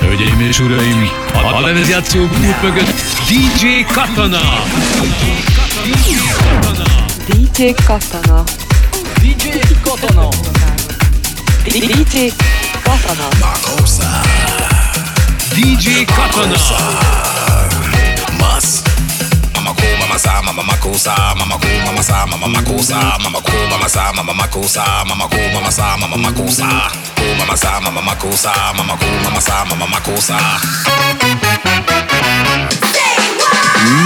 Hölgyeim és uraim, a lemezjátszó pult mögött DJ Katana! DJ Katana. DJ Katana. DJ Katana. DJ Katana! Mas. Mama cool, mama sa, mama makusa, mama cool, mama sa, mama makusa, mama cool, mama sa, mama makusa, mama cool, mama sa, mama sa, mama mama mama sa, mama.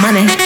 Money.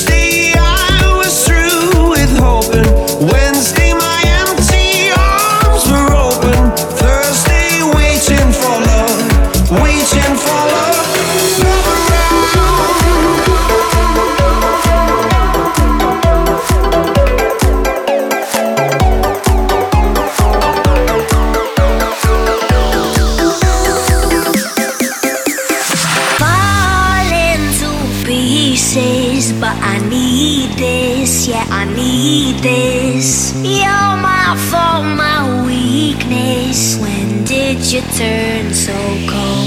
but I need this, yeah, I need this. You're my fault, my weakness. When did you turn so cold?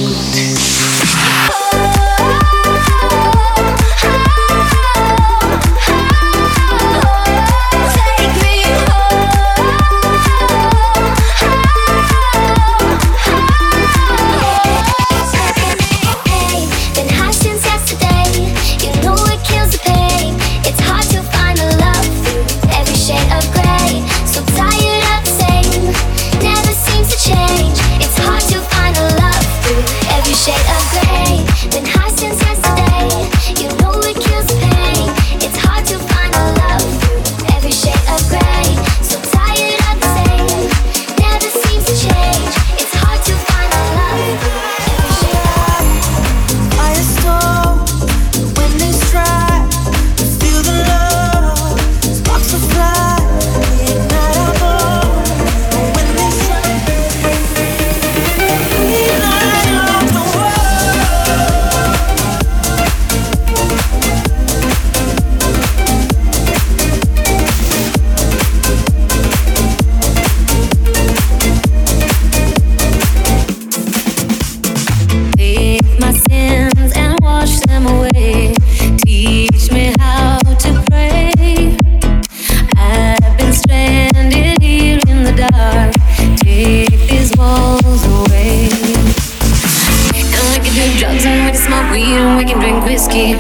We can drink whiskey.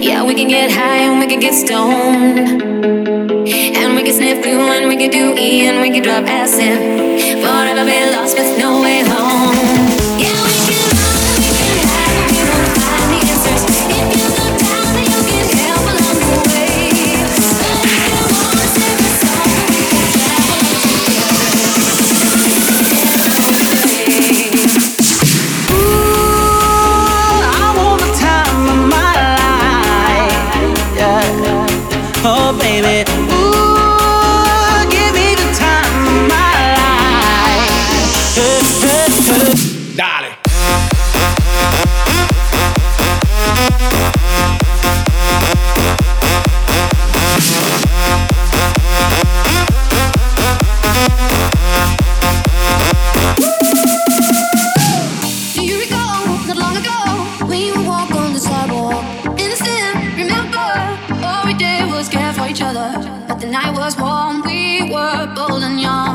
Yeah, we can get high and we can get stoned. And we can sniff glue and we can do E and we can drop acid. Forever be lost with no way home. I was warm, we were bold and young.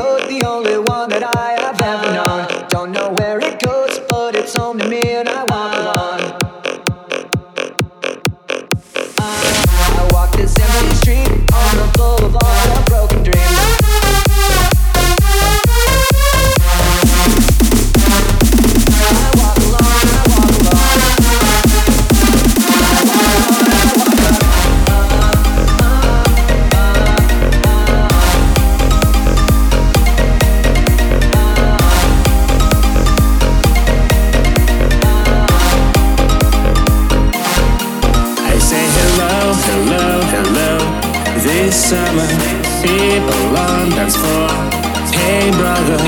you're the only one that I have ever known. Don't know dance floor. Hey brother,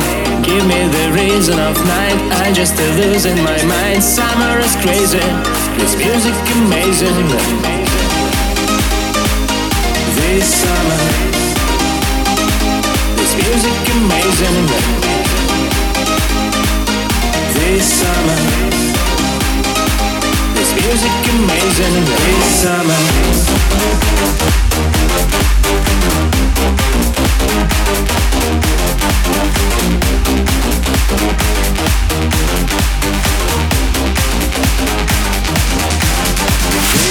give me the reason of night. I just a losing my mind. Summer is crazy, this music amazing. This summer, this music amazing. This summer. This music amazing this summer.